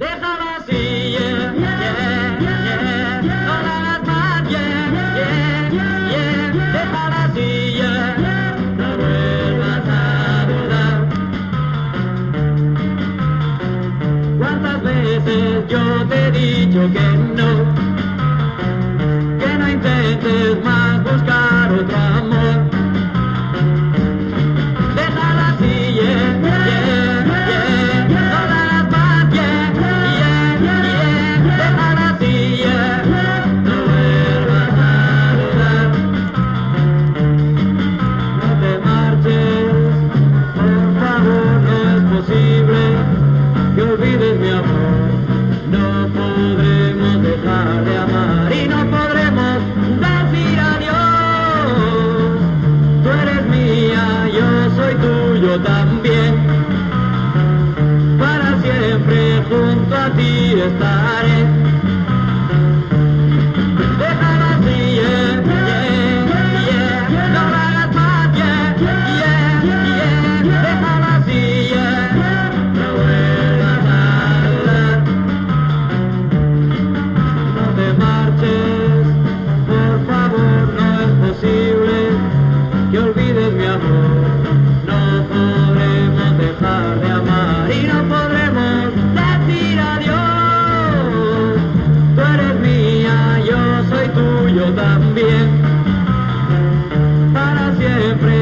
Déjala así, yeah, yeah, yeah. No la hagas más, yeah, yeah, yeah. Déjala así, yeah. No vuelvas a dudar. ¿Cuántas veces yo te he dicho que no? Que no intentes más también. Para siempre junto a ti estaré. Déjala así, yeah, yeah. No la más, yeah, yeah, yeah. Déjala así. No a. No te marches, por favor, no es posible que olvides mi amor podremos dejar de amar y no podremos decir adiós. Tú eres mía, yo soy tuyo también. Para siempre.